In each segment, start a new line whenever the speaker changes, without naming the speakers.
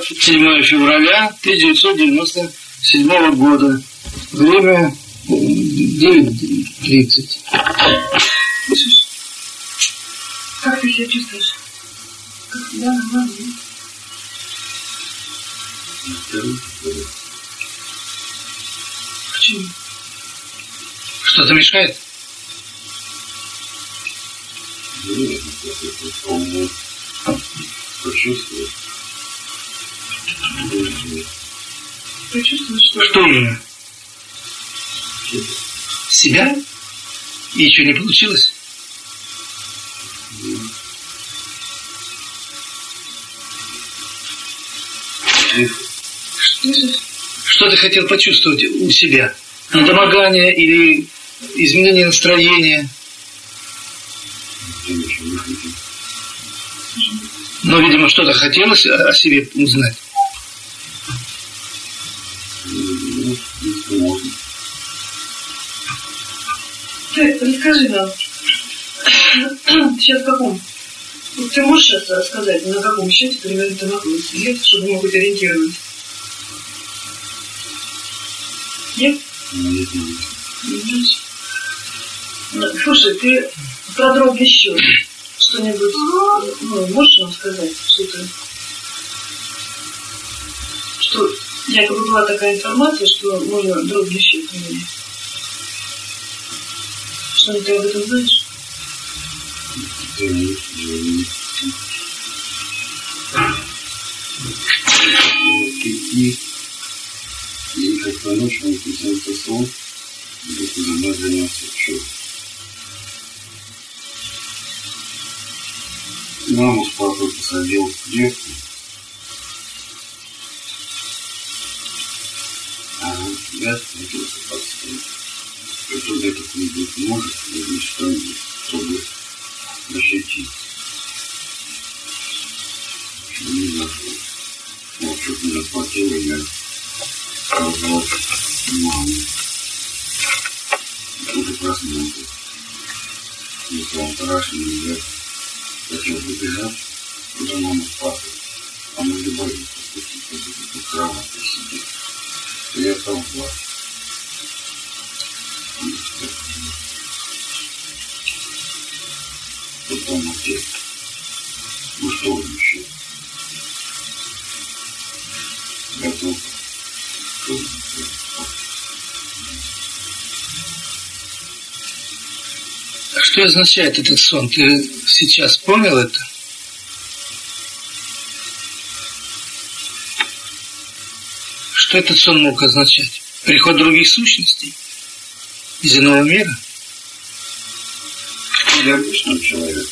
7 февраля 1997 года. Время 9.30.
Как ты себя чувствуешь? Как всегда, нормально, Почему?
Что-то мешает?
Почувствовал,
что...
Именно? Себя? И еще не получилось?
Что же?
Что ты хотел почувствовать у себя? Недомогание или изменение настроения? Но, видимо, что-то хотелось о себе узнать.
Ты расскажи нам. Сейчас в каком? Вот Ты можешь сейчас рассказать, на каком счете примерно ты находишься? Нет, чтобы мы хоть ориентировались? Нет? Не знаешь? Ну, Слушай, ты про дробный счет что-нибудь ну, можешь нам сказать? Что ты... Что якобы была такая информация, что можно дробный счет иметь. Что ты об этом знаешь?
И, и как на ночь он притянулся сон, и за мной занялся счет. Маму с папой посадил в клетку. А я встретился под стол. Кто этот не быть может, или что-нибудь, чтобы защитить. Не нашел. Вот что-то меня хватило, я маму. Тут и проснулся. И стал страшно, я хотел выбежать, куда мама с папой. А мы спуститься в кровати сидеть. И я стал плакать.
А что означает этот сон? Ты сейчас понял это? Что этот сон мог означать? Приход других сущностей? Из иного мира?
Я обычный человек,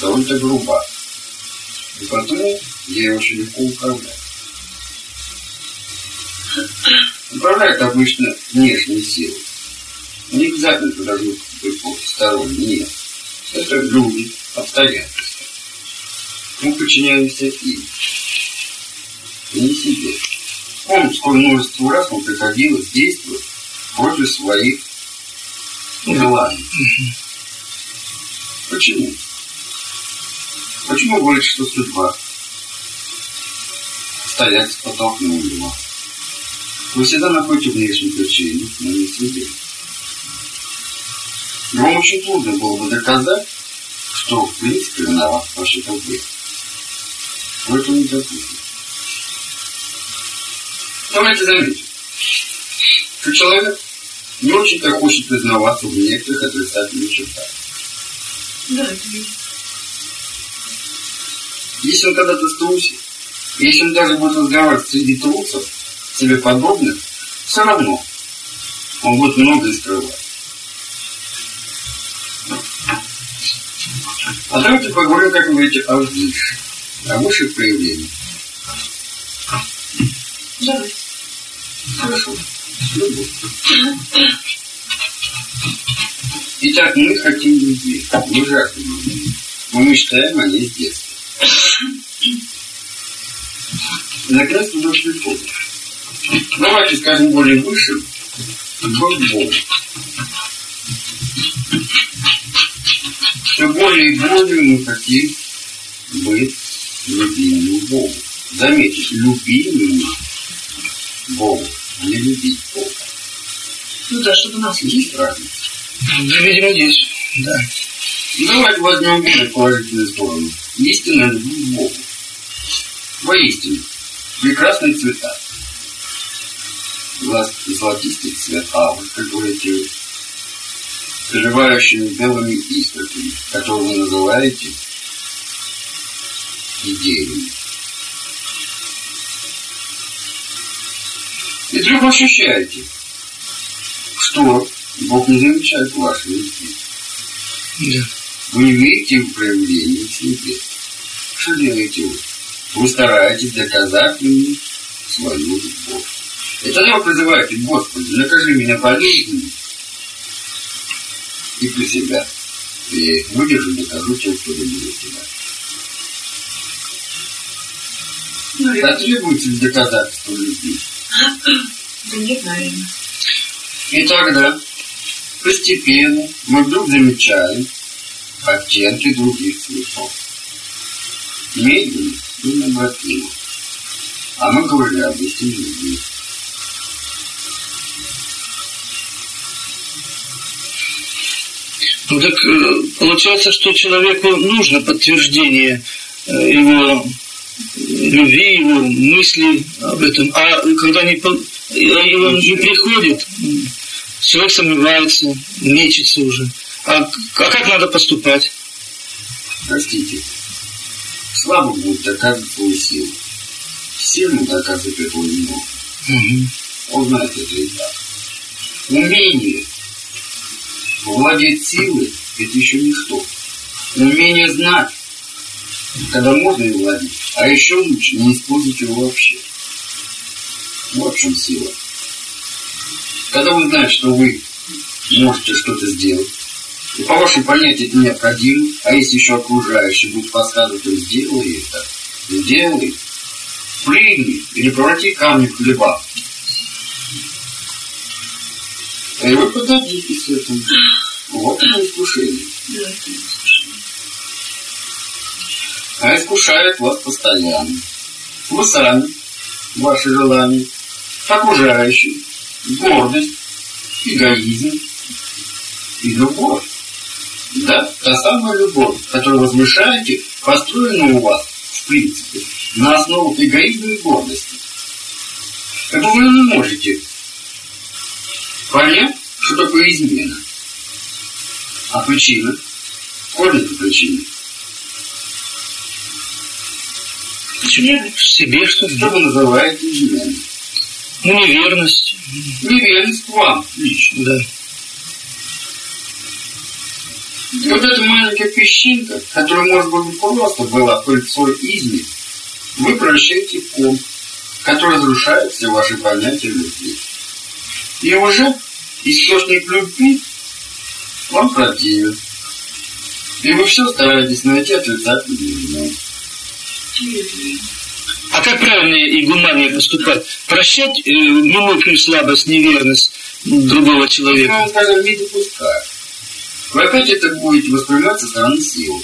довольно груба. И потому я очень легко управляю. Управляет обычно внешней силой. Не обязательно это должно быть посторонний. Нет. Это люди, обстоятельства. Мы подчиняемся им. И не себе. Помните, сколь множество раз нам приходилось действовать против своих желаний. Почему? Почему говорит, что судьба? Обстоятельства подтолкнули вас. Вы всегда находите внешнюю причину, но не себе. И вам очень трудно было бы доказать, что в принципе виноват вообще-то вы. Вы этого не допустите. Давайте заметим, что человек не очень-то хочет признаваться в некоторых отрицательных чертах.
Да, это есть.
Если он когда-то струсит, если он даже будет разговаривать среди трусов, себе подобных, все равно он будет многое скрывать. А давайте поговорим, как вы говорите, о высших, о высших проявлениях.
Давай.
Хорошо. Итак, мы хотим любви. Мы жаждем любви. Мы мечтаем о ней с детства. И наконец-то дошли Богу. Давайте скажем более высшим. Любовь к. Все более и более мы хотим быть любимым Богу. Заметьте, люби меня Богу, а не любить Бога.
Ну да, чтобы нас
Есть разница?
Да, видимо, есть. Да.
Ну, Давайте возьмем более положительную сторону. Истинная любовь к Богу. Воистину, прекрасные цвета. Золотистый цвет авы, как говорите вы, прерывающими белыми искорками, которые вы называете идеями. И вдруг ощущаете, что Бог не замечает вашей любви.
Да.
Вы не верите в проявление себе. Что делаете вы? Вы стараетесь доказать мне свою любовь. И тогда вы призываете, Господи, накажи меня болезнью и при себя. И я их выдержу, докажу тем, кто любит тебя.
Ну,
ли доказательство любви?
Да нет, наверное.
И тогда постепенно мы вдруг замечаем оттенки других цветов. Медленно и необратимо. А мы говорили об истине любви.
Ну так э, получается, что человеку нужно подтверждение э, его любви, его мысли об этом. А когда не, его не приходит, человек сомневается, мечется уже. А, а как надо поступать?
Простите, слабо будет доказывать свою силу. Сильно доказывать этого не может.
Мгм.
Он знает это и так. Умение владеть силой – это еще ничто. Умение знать, когда можно и владеть, а еще лучше не использовать его вообще. Вот в чем сила. Когда вы знаете, что вы можете что-то сделать, и по вашему понятию это необходимо, а если еще окружающие будут подсказывать, то сделай это, сделай, прыгни или преврати камни в хлеба. И вы подадитесь этому. Вот это искушение.
Да, слушай.
А искушает вас постоянно. Вы сами, ваши желания, окружающие, гордость, эгоизм и любовь. Да, та самая любовь, которую возвышаете, построена у вас, в принципе, на основах эгоизма и гордости. Это вы не можете понять, что такое измена. А причина? Корень это
В себе что ли?
Что вы называете изменой?
Ну, неверность.
Неверность к вам лично.
Да.
И вот эта маленькая песчинка, которая, может быть, просто была пыльцой изми, вы превращаете в ком, который разрушает все ваши понятия любви. И уже источник любви вам противен. И вы все стараетесь найти отрицательную вину.
А как правильнее и гуманнее поступать? Прощать э, мимикрию, слабость, неверность другого человека?
вам скажу, не допускаю. Вы опять это будете воспринимать со стороны силы.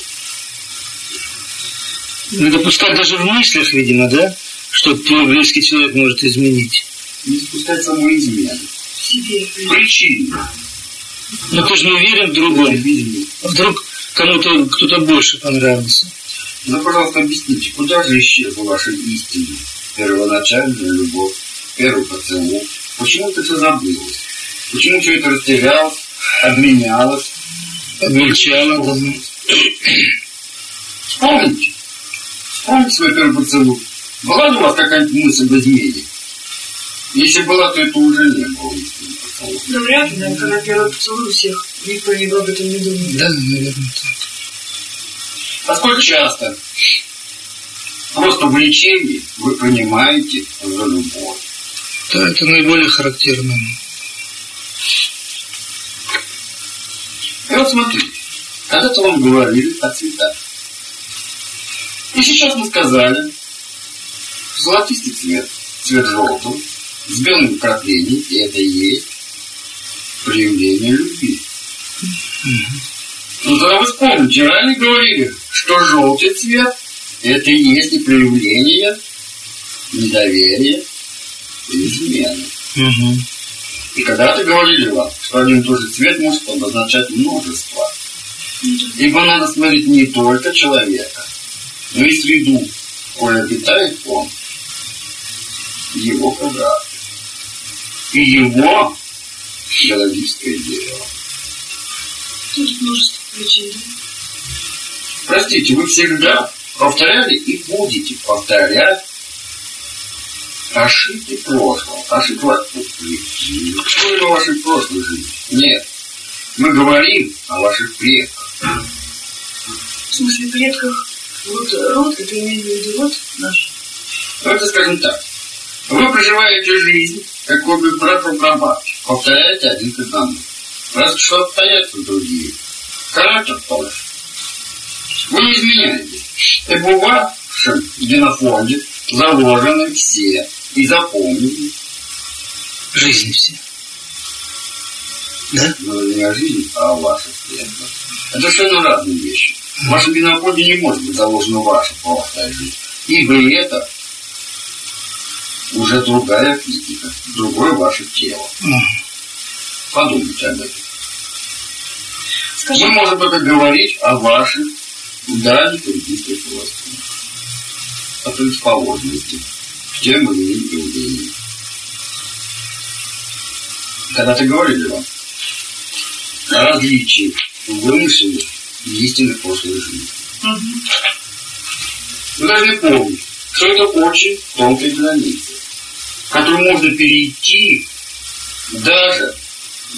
Не допускать даже в мыслях, видимо, да? Что твой близкий человек может изменить.
Не допускать саму измену. Причину.
Но ты же не уверен в другом. А Вдруг кому-то кто-то больше понравился.
Ну, пожалуйста, объясните, куда же исчезла ваша истина, первоначальная любовь, первый поцелуй? Почему это все забылось? Почему все это растерялось, обменялось?
Обмельчало. да.
Вспомните. Вспомните свой первый поцелуй. Была ли у вас какая-нибудь мысль об измене? Если была, то это уже не было поцелуем.
Ну, вряд ли, наверное, когда первый поцелуй у всех, никто не об этом не думает.
Да, наверное, так.
А сколько часто просто влечение вы принимаете за любовь?
Да, это наиболее характерно.
И вот смотрите, когда-то вам говорили о цветах. И сейчас мы сказали, золотистый цвет, цвет желтого, с белым вкраплением, и это и есть проявление любви. Ну тогда вы вспомните, ранее говорили, что желтый цвет это и есть и проявление недоверие и измена.
Угу.
И когда-то говорили вам, что один и тот же цвет может обозначать множество. Ибо надо смотреть не только человека, но и среду, которой обитает он, его программы. И его биологическое дерево.
Тут множество да?
Простите, вы всегда повторяли и будете повторять ошибки прошлого. Ошибки Что это вашей прошлой жизни? Нет. Мы говорим о ваших предках.
В смысле предках? Вот род, это имею в виду род наш?
Давайте скажем так. Вы проживаете жизнь, как бы брат прабаб, повторяете один к одному. Раз что обстоятельства другие. Характер тот же. Вы не изменяете. И в вашем генофонде заложены все и запомнили.
Жизнь все. Да?
Но не о жизни, а о ваших предках. Это совершенно разные вещи. В вашем генофонде не может быть заложена ваша прошлая жизнь. Ибо это уже другая физика, другое ваше тело. Подумайте об этом. Мы можем только говорить о ваших дальних олимпийских родственниках, о предрасположенности к тем или иным явлениям. Когда-то говорили вам о различии вымышленных и истинных прошлой жизни.
Мгм.
Вы должны помнить, что это очень тонкая граница, которую можно перейти даже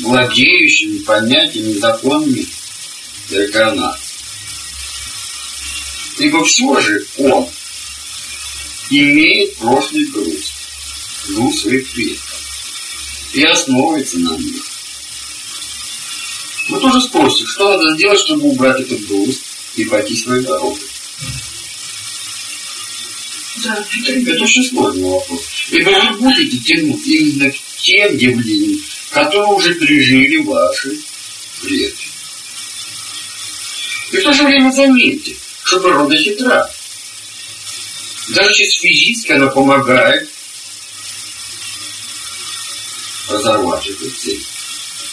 владеющими понятиями, законами реинкарнации. Ибо все же он имеет прошлый груз, груз своих предков, и основывается на них. Вы тоже спросите, что надо сделать, чтобы убрать этот груз и пойти своей дорогой.
Да, это
Это очень сложный вопрос. Ибо вы будете тянуть именно к тем явлениям, которые уже пережили ваши предки. И в то же время заметьте, что природа хитра. Даже чисто физически она помогает разорвать эту цепь.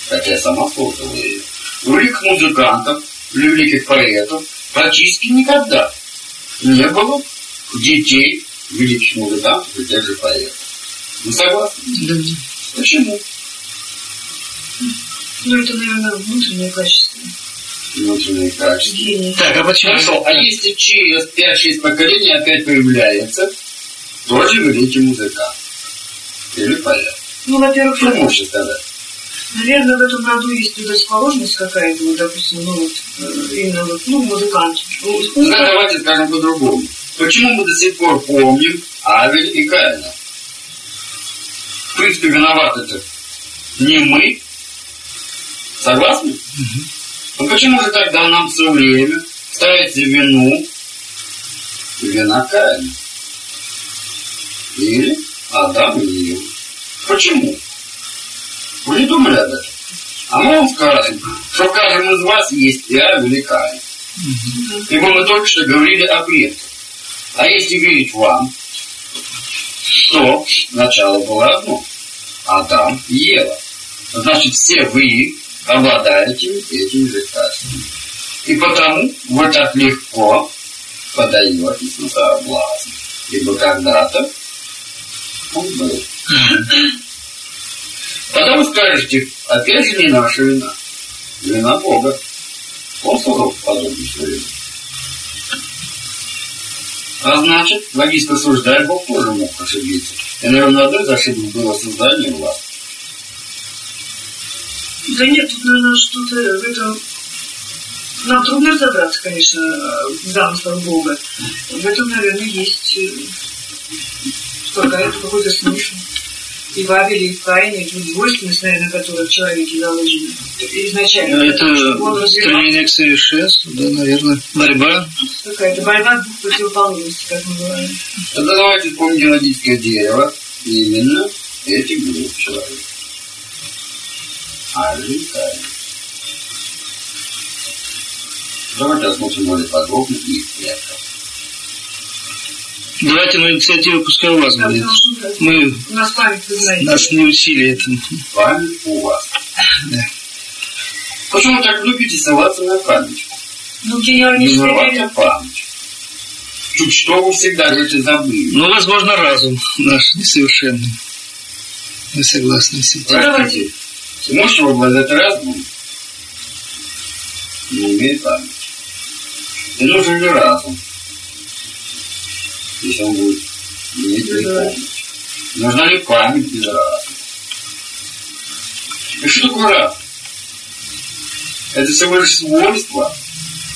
Хотя сама создала ее. У великих музыкантов, у великих поэтов практически никогда не было детей великих музыкантов и тех же поэтов. Вы согласны?
Да.
Почему?
Ну, это, наверное, внутреннее качество.
Внутренние качества.
Гений.
Так, а почему?
Хорошо, а если через 5-6 поколений опять появляется тоже великий музыкант или поэт?
Ну, во-первых,
Что можете сказать?
наверное, в этом роду есть предрасположенность какая-то, вот, допустим, ну, вот, э, именно вот, ну, музыкант. Ну,
Ну, давайте скажем по-другому. Почему мы до сих пор помним Авель и Каина? В принципе, виноваты это не мы. Согласны? Ну почему же тогда нам все время ставите вину вина Каина? Или Адам и Ева? Почему? Вы не думали об этом? А мы вам скажем, что в каждом из вас есть и Каин. Ибо мы только что говорили о предках. А если верить вам, то начало было одно. Адам и Ева. Значит, все вы обладаете этими же качествами. И потому вы так легко подаетесь на соблазн. Ибо когда-то он был. Вы скажете, опять же не наша вина. Вина Бога. Он создал подобный человек. А значит, логически рассуждая, Бог тоже мог ошибиться. И, наверное, одной из ошибок было создание вас.
Да нет, тут, наверное, что-то в этом... Нам трудно разобраться, конечно, в замыслах Бога. В этом, наверное, есть э, какая-то какой-то смысл. И в Авеле, и в Каине, тут двойственность, наверное, которая в человеке заложена. Изначально.
Ну,
потому что
Это стремление к совершенству, да, наверное, борьба.
Какая-то борьба двух противоположностей, как мы говорим.
Тогда давайте вспомним генетическое дерево. Именно эти группы человека. И Каин. Давайте рассмотрим более подробно их предков.
Давайте на инициативу пускай у вас будет.
что
Мы
у нас память, вы знаете.
нас не учили этому.
Память у вас.
Да.
Почему так любите ссылаться на память?
Ну, генерал не считает.
память. Чуть что вы всегда говорите забыли.
Ну, возможно, разум наш несовершенный. Вы согласны с этим?
Простите, вы обладать разумом? Не имеет память. И нужен ли разум? Если он будет иметь или
Да.
помнить. Нужна ли память без разума? И что такое разум? Это всего лишь свойство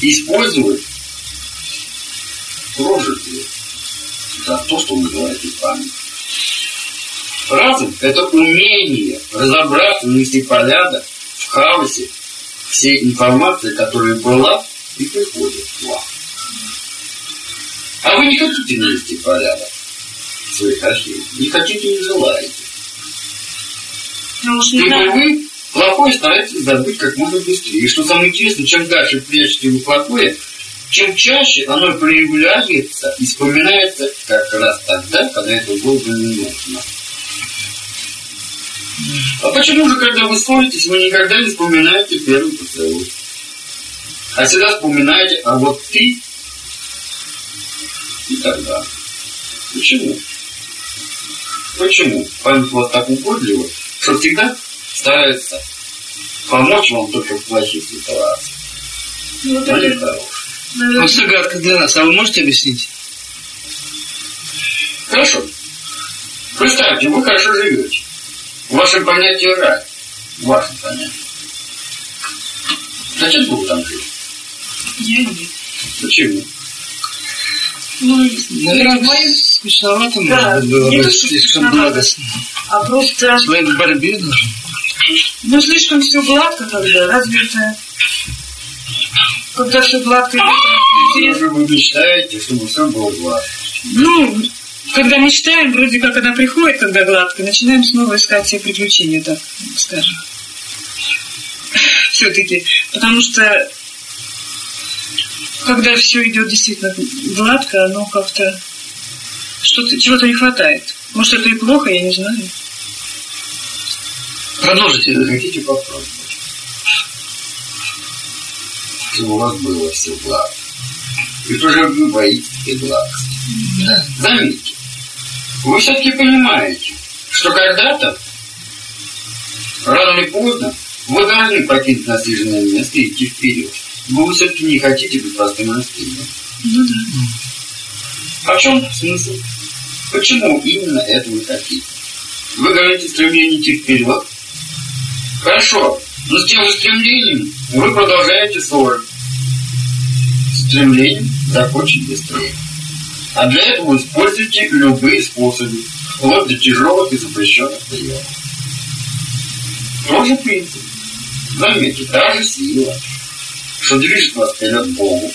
использовать прожитые. Это то, что вы называете память. Разум – это умение разобраться, навести порядок в хаосе всей информации, которая была и приходит к вам. А вы не хотите навести порядок в своих ощущениях, не хотите, не желаете.
Ну,
Либо
знаю.
вы плохое стараетесь забыть как можно быстрее. И что самое интересное, чем дальше прячете вы плохое, чем чаще оно проявляется и вспоминается как раз тогда, когда это было бы не нужно. А почему же, когда вы ссоритесь, вы никогда не вспоминаете первый поцелуй? А всегда вспоминаете, а вот ты и тогда. Почему? Почему? Память у вас так угодлива, что всегда старается помочь вам только в плохих ситуациях,
Ну, вот
но не хороших.
наверное,
Вот загадка для нас. А вы можете объяснить?
Хорошо. Представьте, вы хорошо живете. В вашем понятии рай. В вашем понятии. Зачем вы там жить?
я нет.
Почему?
Ну,
Наверное,
мои-
скучновато,
Да,
может быть, было
не
слишком благостно.
а просто,
Человек в борьбе должен.
ну, слишком все гладко тогда, разве это... Когда все гладко, интересно.
Же вы мечтаете, чтобы все было гладко?
Ну, когда мечтаем, вроде как она приходит, когда гладко, начинаем снова искать себе приключения, так скажем. Все-таки. Потому что когда все идет действительно гладко, оно как-то что-то чего-то не хватает. Может, это и плохо, я не знаю.
Продолжите.
Хотите попробовать? Чтобы у вас было все гладко. И тоже вы боитесь гладкости.
Да.
Заметьте, вы все-таки понимаете, что когда-то, рано или поздно, вы должны покинуть насиженное место и идти вперед. Но вы все-таки не хотите быть простым растением.
Ну да.
А в чем смысл? Почему именно это вы хотите? Вы говорите стремление идти вперед. Хорошо, но с тем же стремлением вы продолжаете ссоры. Стремлением закончить быстрее. А для этого вы используете любые способы, вплоть до тяжелых и запрещенных приемов. Тот же принцип. Заметьте, та же сила, что движет вас вперед к Богу,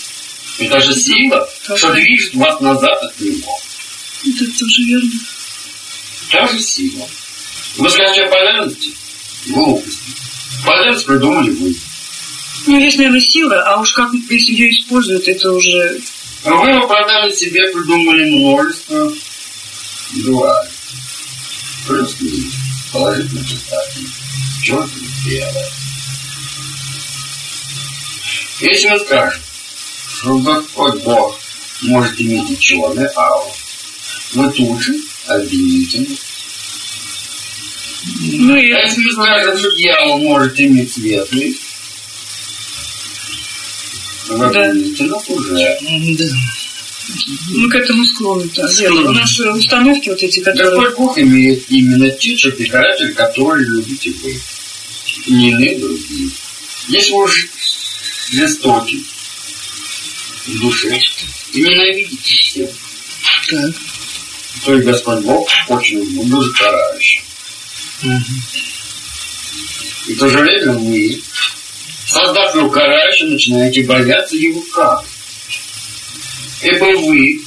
и та же сила, что движет вас назад от Него.
Это тоже верно.
Та же сила. Вы скажете о полярности? Глупости. Полярность придумали вы.
Ну, есть, наверное, сила, а уж как если ее используют, это уже...
Вы оправдали себе, придумали множество дуалей. Плюс минус. Положительно отрицательно. Черт и белое. Если мы скажем, что Господь Бог может иметь и черный ауру, вы тут же обвините.
Ну,
А если мы скажем, что дьявол может иметь светлый,
Да.
уже.
М, Да.
мы к этому склонны. Да,
Склонны.
У нас э, установки вот эти, которые...
Господь Бог имеет именно те черты характера, которые любите вы. Не иные другие. Если вы уж жестоки в душе и ненавидите всех,
Так.
то и Господь Бог очень дуже карающий.
Мгм.
И в то же время вы, создав его карающим, начинаете бояться его кары. Ибо вы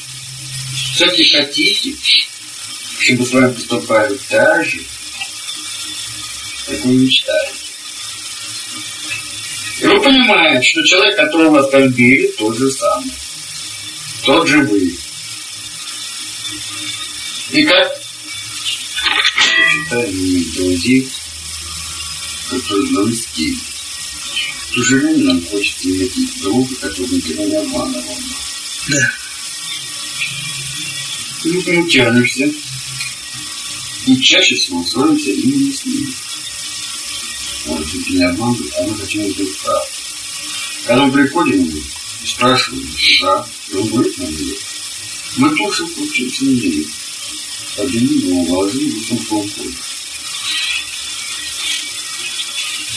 все-таки хотите, чтобы с вами поступали так же, как вы мечтаете. И вы понимаете, что человек, которого вы оскорбили, тот же самый. Тот же вы.
И как?
Иметь друзей, которые близки. Сожалению, нам хочется иметь друга, который никогда не обманывал.
Да.
Ты не тянешься. И чаще всего ссоримся именно с ним. Он чуть не обманывает, а мы хотим быть прав. Когда мы приходим и спрашиваем, да, и он говорит нам нет. Мы тоже получимся на деле. Поднимем его глазы и всем уходим.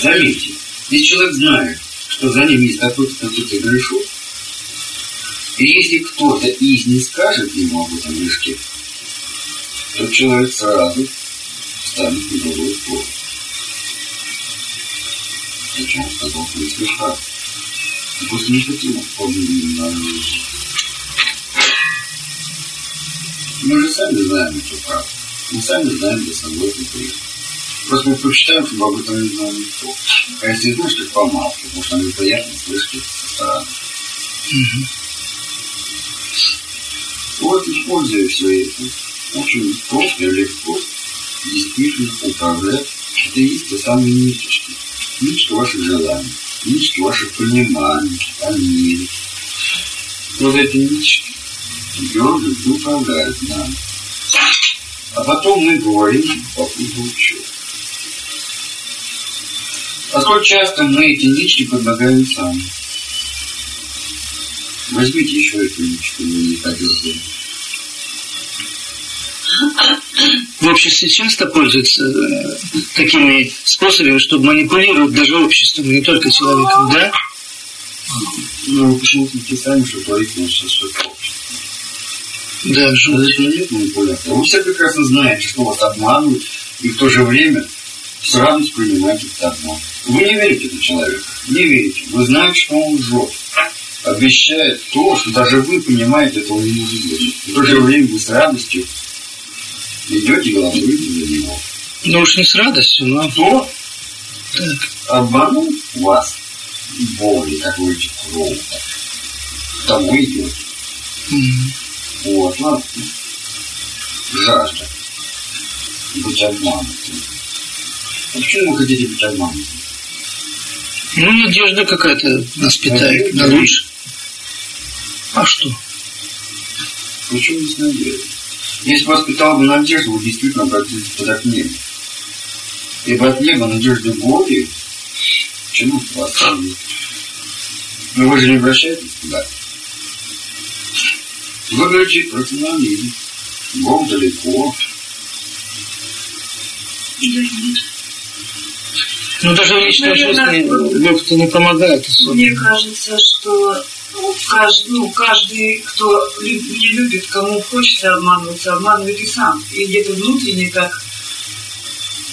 Заметьте, если человек знает, что за ним есть такой-то, такой-то грешок, и если кто-то из не скажет ему об этом грешке, то человек сразу станет на другой сторону. Зачем он сказал, что не греха? И после не хотим вспомнить Мы же сами знаем, что правда. Мы сами знаем для собой это грех. Просто мы прочитаем, чтобы об этом не знал никто. А если знаешь, как помалкивать, потому что нам приятно слышать это со.
Мгм.
Вот, используя все это, очень просто и легко действительно управлять. Это и есть те самые ниточки. Ниточки ваших желаний, ниточки ваших пониманий, о мире. Вот эти ниточки дергают и управляют нами. А потом мы говорим по поводу чего. Сколь часто мы эти ниточки предлагаем сами. Возьмите еще эту мы не подергали.
В обществе часто пользуются э, такими способами, чтобы манипулировать даже обществом, не только человеком, да?
Ну, почему-то сами, что творит наше общество.
Да,
это нет манипуляции. Вы все прекрасно знаете, что вас обманывают, и в то же время с радостью принимаете этот обман. Вы не верите этому человеку, не верите. Вы знаете, что он лжет. Обещает то, что даже вы понимаете, этого не может быть. В то же время вы с радостью идете и голосуете за него.
Ну уж не с радостью, но
Кто
так.
обманул вас боли, как вы говорите, кровно, тому идете.
Мгм.
Вот, ладно. Жажда. Быть обманутым. А почему вы хотите быть обманутым?
Ну, надежда какая-то нас питает на лучше. А что?
Почему без надежды? Если бы вас питала бы надежда, вы действительно обратились туда к небу. Ибо от неба надежды более, чем от вас самих. Но вы же не обращаетесь туда. Вы говорите рационализм. Бог далеко.
Да нет.
Ну, даже в личной
Наверное,
жизни Бог-то не помогает особо.
Мне кажется, что ну, каждый, ну, каждый, кто не любит, кому хочется обманываться, обманывает и сам. И где-то внутренне так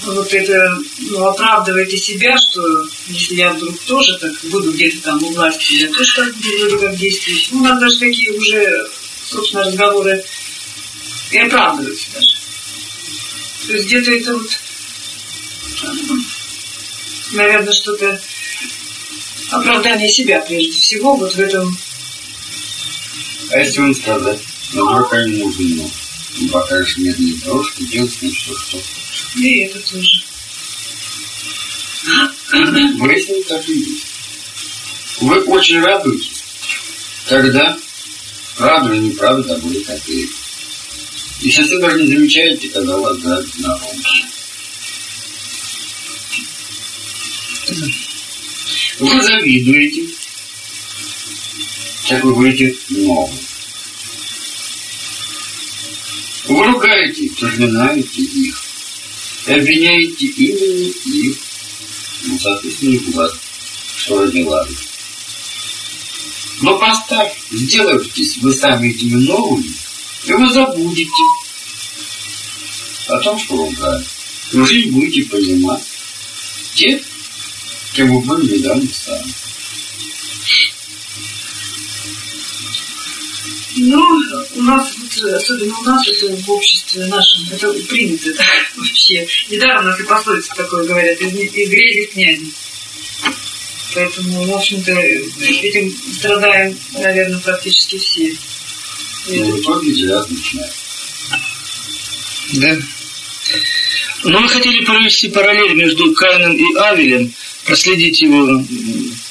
вот это ну, оправдывает и себя, что если я вдруг тоже так буду где-то там у власти, я тоже так буду как действовать. Ну, у нас даже такие уже, собственно, разговоры и оправдываются даже. То есть где-то это вот, наверное, что-то оправдание себя прежде всего вот в этом
А если вам сказать, но дурака не нужен много. Ну, покажешь медные дорожки, делать с ним что что.
и это тоже.
Вы с ним так и есть. Вы очень радуетесь, когда правда или неправда будет копейка. И совсем даже не замечаете, когда вас грабят на помощь. Вы завидуете, как вы говорите, много. Вы ругаете, проклинаете их, и обвиняете именно их, ну, соответственно, их власть, что родила их. Но поставь, сделайтесь вы сами этими новыми, и вы забудете о том, что ругали. И не будете понимать тех, были недавно сами.
Ну, у нас, вот, особенно у нас, это в обществе нашем, это принято так вообще. Недаром у нас и пословица такое говорят, из, из грязи в князи. Поэтому, в общем-то, этим страдаем, наверное, практически все. И
И в итоге зря начинает.
Да. Но вы хотели провести параллель между Каином и Авелем, проследить его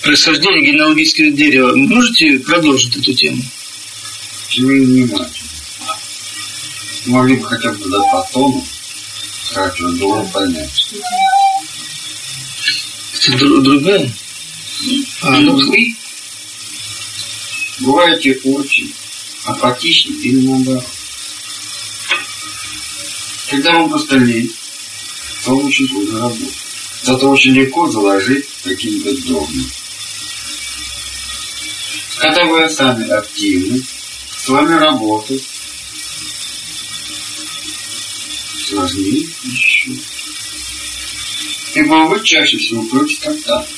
происхождение генеалогического дерева. Можете продолжить эту тему?
Чего внимательно. Могли бы хотя бы по тону, как разговор понять.
Это дру- другая? А, ну,
вы бываете очень апатичны или наоборот. Когда вам просто лень, то очень трудно работать. Зато очень легко заложить какие-нибудь догмы. Когда вы сами активны, с вами работать сложнее еще. Ибо вы чаще всего против контакта.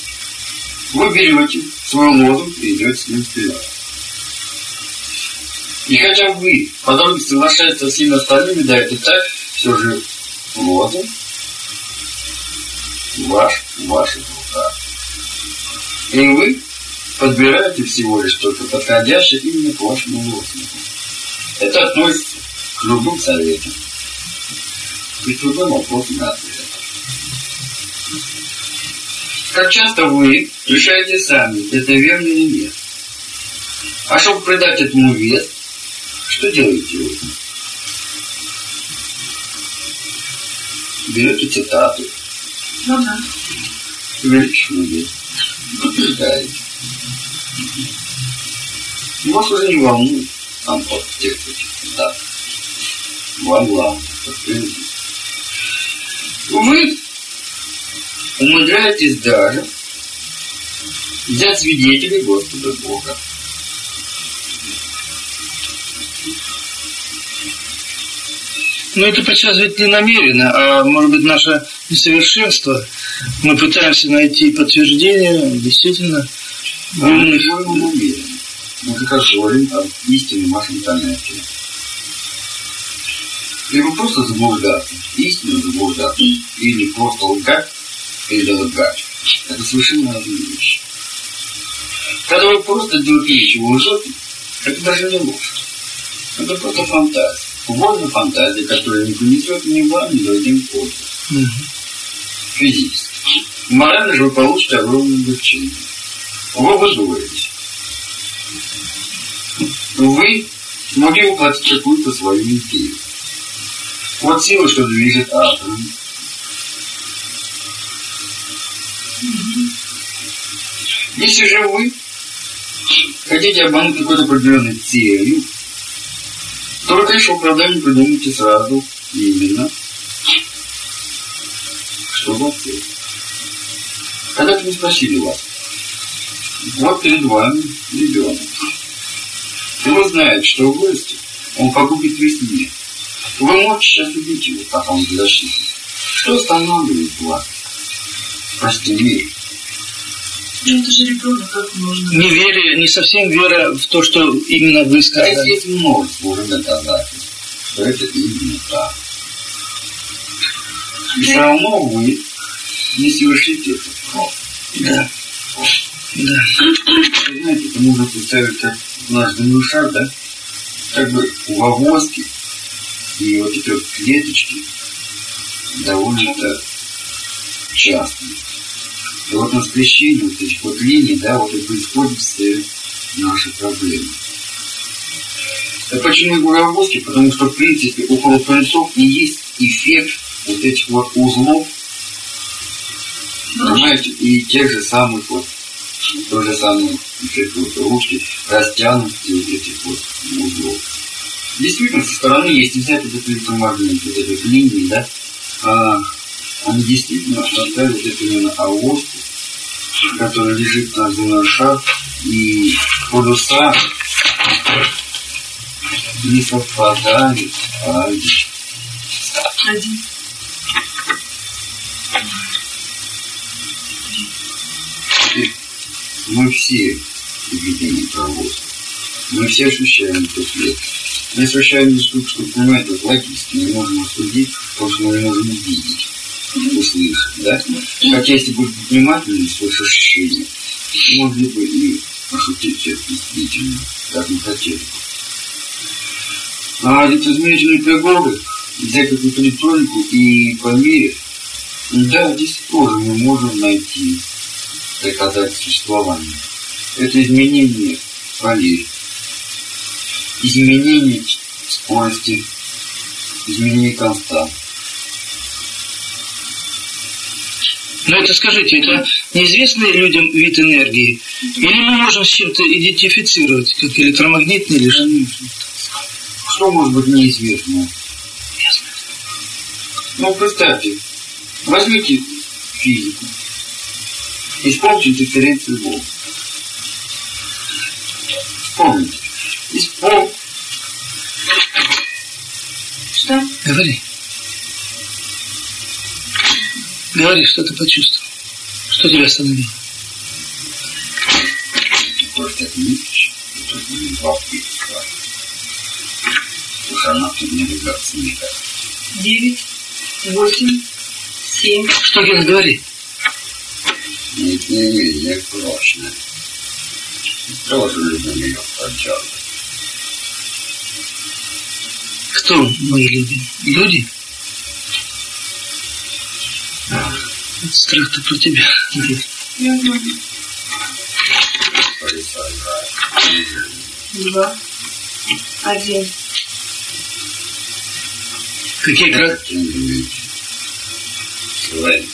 Вы берете свой лозунг и идете с ним вперед. И хотя вы потом соглашаетесь со всеми остальными, да, это так, все же лозунг ваш, в ваших руках. И вы подбираете всего лишь только подходящее именно к вашему лозунгу. Это относится к любым советам, к любым вопросам и ответам. Как часто вы решаете сами, это верно или нет. А чтобы придать этому вес, что делаете вы? Берете цитаты,
Ну да.
И вас уже не волнует сам подтекст этих цитат. Вам главное. Вы умудряетесь даже взять свидетелей Господа Бога.
Но это подчас ведь не намеренно, а может быть наше несовершенство. Мы пытаемся найти подтверждение, действительно,
А мы
умных.
его намеренно. Мы как раз говорим об истинном вашем понятии. Либо просто заблуждаться, истинно заблуждаться, или просто лгать, или лгать. Это совершенно разные вещи. Когда вы просто делаете ничего лжете, это даже не ложь. Это просто фантазия. Вольная фантазия, которая не принесет ни вам, ни другим пользы.
Мгм.
Физически. Морально же вы получите огромное облегчение. Вы выдумаете. Вы смогли воплотить какую-то свою идею. Вот сила, что движет атомом. Если же вы хотите обмануть какой-то определенной целью, то вы, конечно, оправдание придумаете сразу именно, что за цель. Когда-то мы спросили вас, вот перед вами ребенок. И вы знаете, что в гости он погубит весь мир. Вы можете сейчас убить его, пока он беззащитен. Что останавливает вас? Спасти мир.
Ну это же ребенок, как можно?
Не веря, не совсем вера в то, что именно вы
А
сказали.
есть множество уже доказательств, что это именно так. И все равно вы не совершите этот крок.
Да. Да.
Вы знаете, это можно представить как наш шар, да? Как бы в овозке и вот эти вот клеточки довольно-то частные. И вот на скрещении вот этих вот линий, да, вот и происходят все наши проблемы. А почему я говорю овозки? Потому что, в принципе, около концов и есть эффект вот этих вот узлов, понимаете, и тех же самых вот то же самое эффект вот ручки, растянутости вот этих вот узлов. Действительно, со стороны, если взять вот эту электромагнит, вот эту линии, да, а, они действительно создали вот эту именно авоську, которая лежит на земной шар, и полюса не совпадают, а
Один.
мы все видим провоз. Мы все ощущаем эту след. Мы ощущаем не что понимаете, вот логически не можем осудить то, что мы можем увидеть, услышать, да? Хотя если быть внимательным своих ощущениях, могли бы и ошутить все действительно, как мы хотели. А эти измерительные приборы взять какую-то электронику и померить, да, здесь тоже мы можем найти доказать существование. Это изменение полей, изменение скорости, изменение констант.
Но это скажите, это неизвестный людям вид энергии? Или мы можем с чем-то идентифицировать, как электромагнитный или что?
Что может быть неизвестно? Ну, представьте, возьмите физику, исполните дифференцию Бога. Вспомните. Испол...
Что?
Говори. Говори, что ты почувствовал. Что тебя остановило?
Не.
Девять, восемь, семь.
Что, Гена, говори.
Нет, не менее прочно. Тоже любим ее сначала.
Кто мы любим? Люди? Страх-то про тебя.
Я знаю.
Полицай,
Два, один.
Какие кра...
Славь.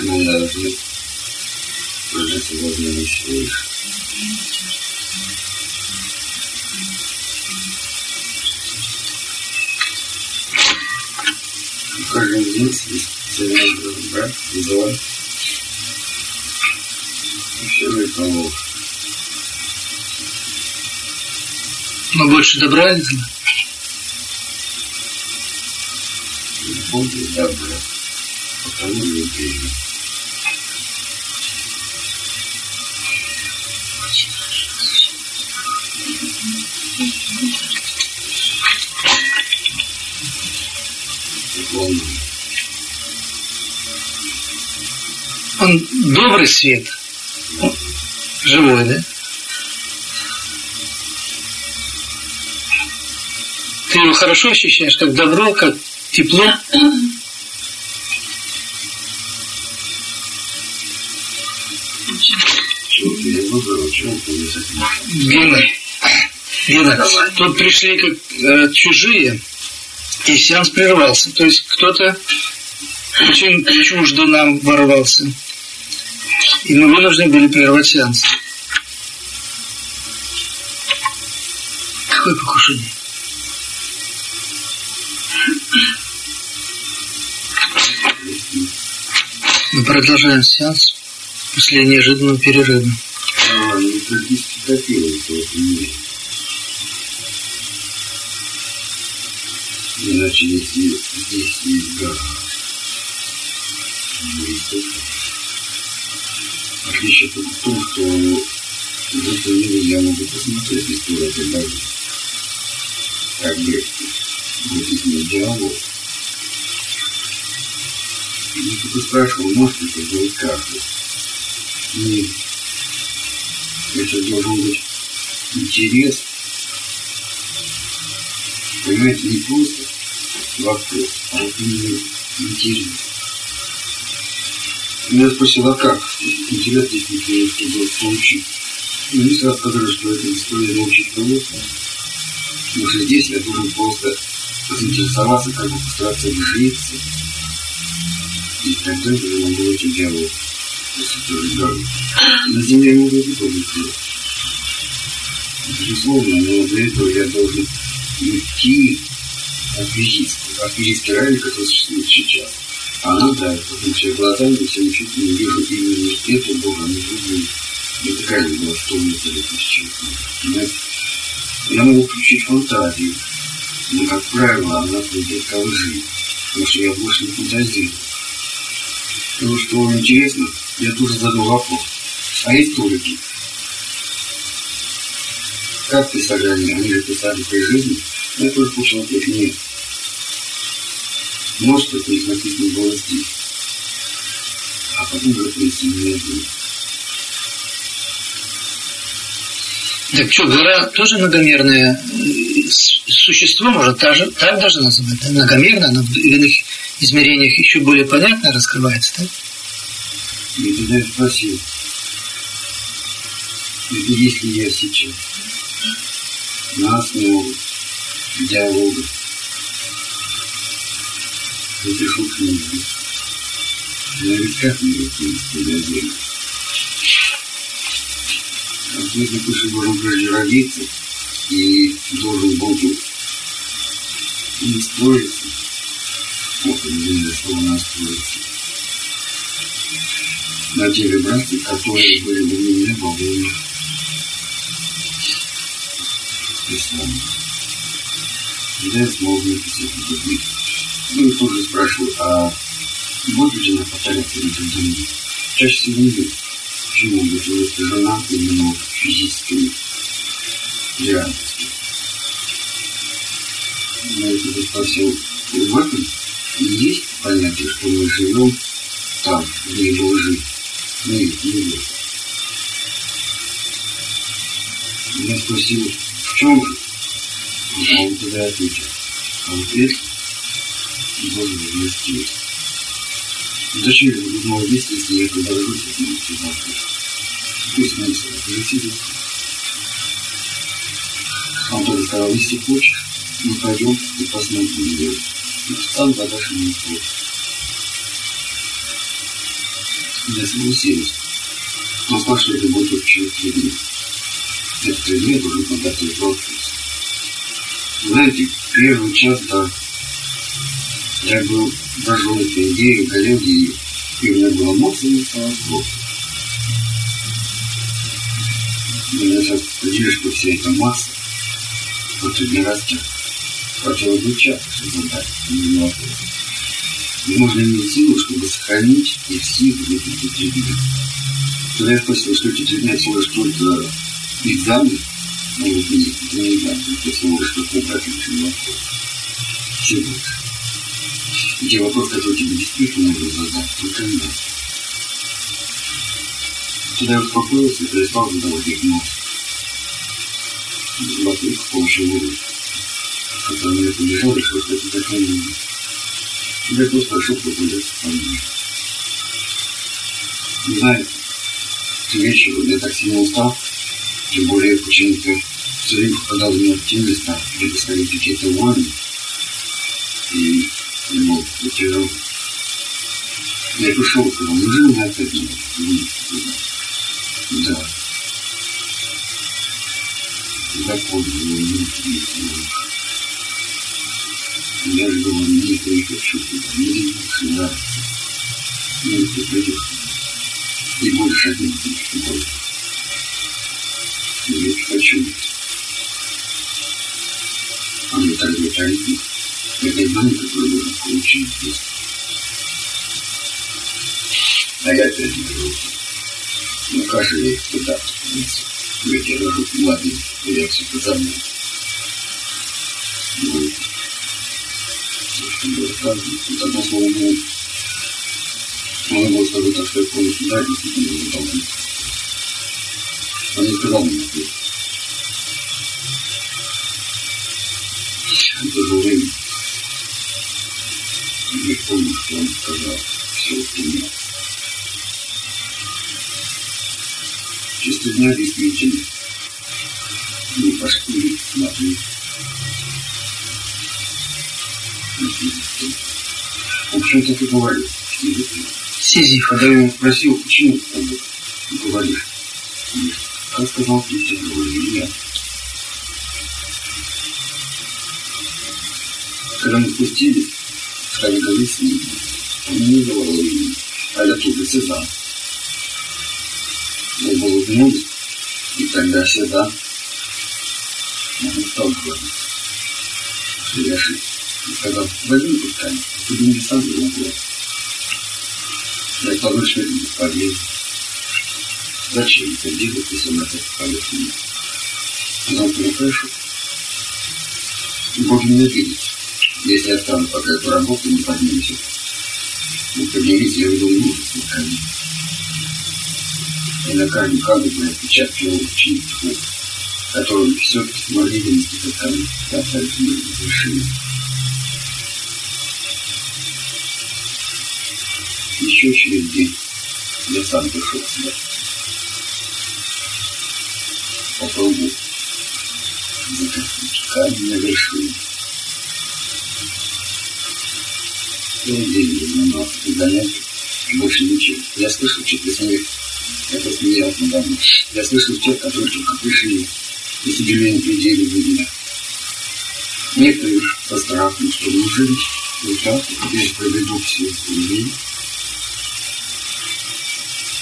Мы должны прожить сегодня еще Каждый день здесь брат. Все это лох.
Но больше добра или зла?
Будет добро. Потому не верю. Волна.
Он добрый свет. Живой, да? Ты его хорошо ощущаешь, как добро, как тепло? Гена, Гена, тут пришли как э, чужие, и сеанс прервался. То есть кто-то очень чуждо нам ворвался. И мы вынуждены были прервать сеанс. Какое покушение? Мы продолжаем сеанс после неожиданного перерыва.
А, ну. Иначе если здесь есть гора. Отличие только в том, что в этом мире я могу посмотреть историю базы. Как бы ней диалог. И кто-то спрашивал, может ли это сделать каждый. Нет. Это должен быть интерес. Понимаете, не просто вопрос, а вот именно интерес. Меня спросил, а как? Интерес здесь например, чтобы получить. Не сразу сказали, что эта история кого-то. Потому что здесь я должен просто заинтересоваться, как бы постараться вжиться. И тогда я могу ты разговариваешь. На земле я могу это тоже сделать. Безусловно, но для этого я должен уйти от физического, от физической реальности, которая существует сейчас. Она, да, потому что я глазами всем чуть не вижу именно эту Бога, не не была, что мне цель тысячи. Я могу включить фантазию, но, как правило, она придет ко лжи, потому что я больше не фантазирую. То, что интересно, я тоже задал вопрос. А историки? Как писали они? Они же писали при жизни. Я тоже получил ответ нет. Может, это их написано было здесь. А потом уже принесли мне
Так что, гора тоже многомерное э, существо, может, так, же, так даже называть, да? многомерно, но в иных измерениях еще более понятно раскрывается, да?
И тогда я спросил, если я сейчас на основе диалога запишу книгу, я ведь как мне это сделать? Ответ напишет должен прежде родиться и должен был бы настроиться. Вот это слово настроиться. На те вибрации, которые были бы у меня во время ислама. Я смог написать эту книгу. Ну и тоже спрашиваю, а будет ли она повторяться на другими? Чаще всего не будет почему будет жена именно физической реальностью. Я тебя спросил, в этом есть понятие, что мы живем там, где его жить. Нет, не в. Я спросил, в чем же? А он тогда ответил, ответ должен вместе. Зачем я снова здесь, если я подорожусь от него завтра? Какой смысл? Жить Он тоже сказал, если хочешь, мы пойдем и посмотрим ее. И сам задашь ему вопрос. Я согласилась. Он что это будет только три дня. Этот предмет уже подготовить вопрос. Знаете, первый час, да, я был зажег эту идею, горел ее, и у меня была эмоция, не стало плохо. Меня сейчас что вся эта масса не растет. Хотела бы часто задать, не можно иметь силу, чтобы сохранить и все эти дня. Когда я спросил, что эти дня всего лишь только экзамен, ну, нет, это не экзамен, это всего лишь только убрать вопрос. Всего лишь где вопрос, который тебе действительно нужно задать, только не надо. Когда я успокоился, перестал задавать гипноз. Вопрос получил уровень, который мне побежал, решил, что это так не нужно. Я просто решил прогуляться по мне. Не знаю, к вечеру я так сильно устал, тем более почему-то все время попадал в меня те где происходили какие-то войны. И потерял. Я пришел, сказал, неужели вы опять не Да. Закон его не Я же говорю, не не хочу туда, не хочу нравится. Не приходи. И больше один больше. Не хочу. А мне так говорит, этой которые можно получить здесь. А я опять вернулся. Ну, каша я их туда. Я тебе рожу молодым, я все позабыл. Вот. Что было сказано, вот одно слово было. Он было сказано так, что я полностью да, действительно не должен. Он не сказал мне ответ. В то же время не помню, что он сказал. Все понял. Чисто дня действительно не пошли смотреть. В общем, так и говорил.
Сизиф.
Когда я его спросил, почему ты так говоришь, он сказал, ты все говоришь, нет. Когда мы спустились, справедливый с ним. Он не а. Мы улыбнулись, и тогда Сезам он стал говорить, ошибся. И сказал, возьми камень, подними сам его угол. Я сказал, что это бесполезно. Зачем это делать, если он это бесполезно? Он сказал, хорошо. Будем надеяться. Если я стану пока эту работу, не поднимемся. Ну, поднимись, я веду мужество камень. И на камне будет отпечатки его учеников. которые все-таки смогли вынести какая-то решение. Еще через день я сам пришел сюда. Попробую закатить камень на вершину. Целый день я занимался занятием, больше ничего. Я слышал, что ты смех. Я посмеялся недавно. Я слышал тех, которые только пришли и с удивлением глядели в меня. Некоторые со страхом, неужели вот так здесь проведу всю свою жизнь.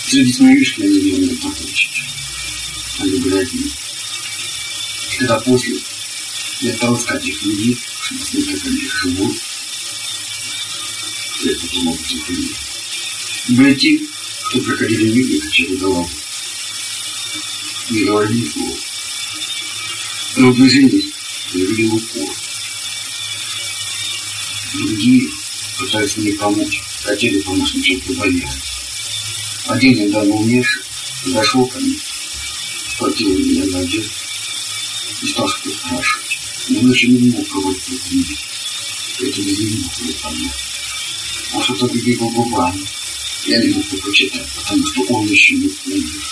Среди смеющих я не видел поточить. Они говорят мне. Когда после я стал искать их людей, чтобы посмотреть, как они живут, что люди. Были те, кто проходили мимо, через голову. Не говорили ни слова. Но в движениях я видел упор. Другие, пытаясь мне помочь, хотели помочь, но чем-то боялись. Один недавно умерший подошел ко мне, схватил меня за одежду и стал что-то спрашивать. Но он не мог книги. Это не мог было понять. Он что-то двигал губами. Я не мог его прочитать, потому что он еще не умер.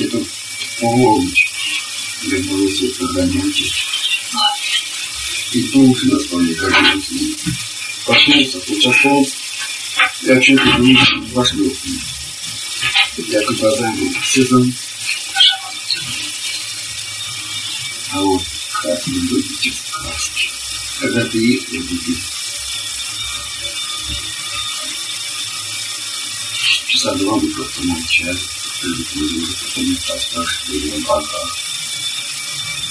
Это полночь. Я бросил прогонять и тут на своей гордости. Проснулся, луча солнца, я чуть не вошел. Я глазами сезон. А вот как вы будете в краске, когда ты их не будешь. Часа два мы просто молчали. Потом стал спрашивать его богах.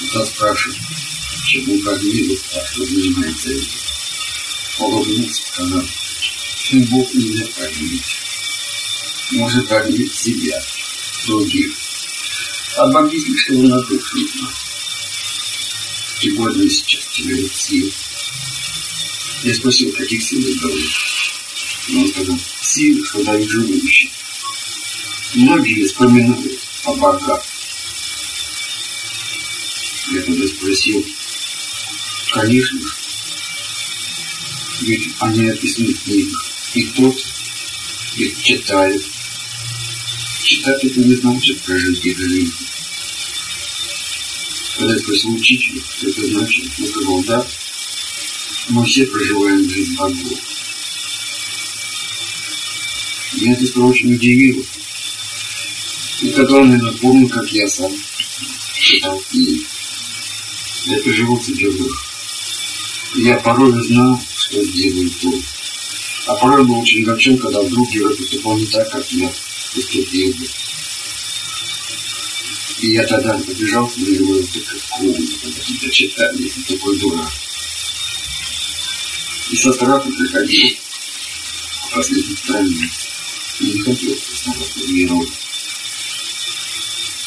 Стал спрашивать, чему продлили, а что занимается этим. Он улыбнулся, сказал, чем Бог нельзя продлить. Может продлить себя, других. А боги слишком надушны. Сегодня сейчас тебе сил. Я спросил, каких сил ты говоришь. Он сказал, сил, что дают живущие. Многие вспоминают о богах. Я тогда спросил, конечно ведь они описаны в книгах, и тот их читает. Читать это не значит прожить их жизнь. Когда я спросил это значит, он сказал, да, мы все проживаем жизнь богов. Меня это очень удивило. И когда он мне напомнил, как я сам читал книги. Я переживал себе вдох. Я порой знал, что сделаю то. А порой был очень огорчен, когда вдруг герой поступал не так, как я поступил бы. И я тогда побежал на него, ты какого, тебя читали, такой дурак. И со страхом приходил к последней странице. И не хотел оставаться героем.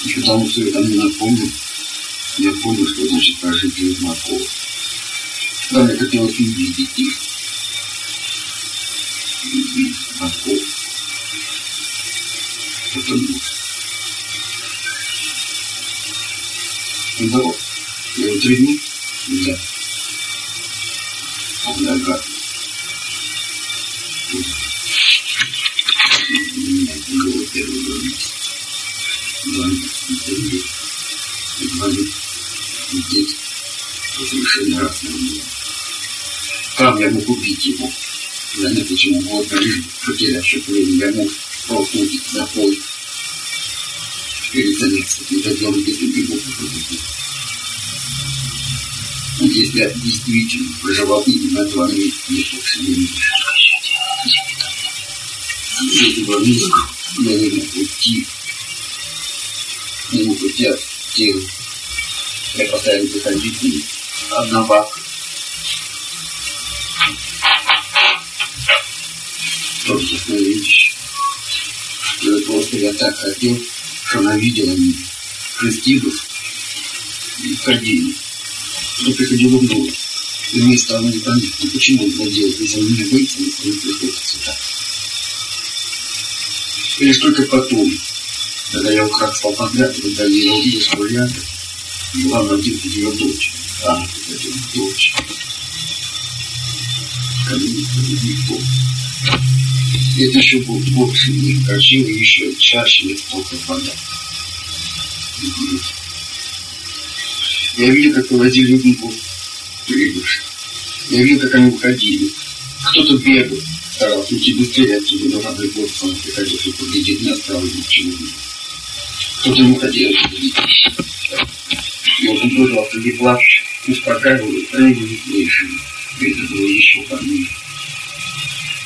И он все это мне напомнил, я понял, что значит прожить жизнь знакомых. Да, мне хотелось увидеть их. Любить знакомых. Потому Я его три дня? Да. Он нога. Меня было первый месяца. Два. И два месяца деть совершенно разные люди. Там я мог убить его. Занять почему угодно, лишь потерявший время я мог толкнуть запой. Или заняться это делом, если бы его победил. Если я действительно проживал именно два месяца, не больше не меньше. С этого места я не мог уйти. Не уйти от тела я поставил приходить одного. Только вещь. И просто я так хотел, что она видела меня. Христидус и ходили. Что приходило много. И мне стало непонятно, почему он это делает, если он меня боится, никто не приходит сюда. И лишь только потом, когда я украд стал подглядывать, когда я увидел, что рядом была родилась ее дочь. А, это дочь. Конечно, никто. Это еще будет больше, не красиво, еще чаще, только вода. Я видел, как поводили руку прибывших. Я видел, как они уходили. Кто-то бегал, старался уйти быстрее отсюда, но надо было сам приходился поглядеть на осталось ничего. Кто-то не уходил отсюда. И он продолжал среди плач, успокаивал, устраивал выше. Это было еще больнее.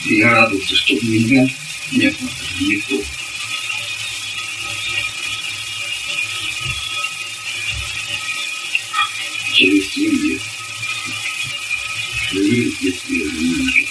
И я радовался, что меня нет никто. Через семь лет. Живи, если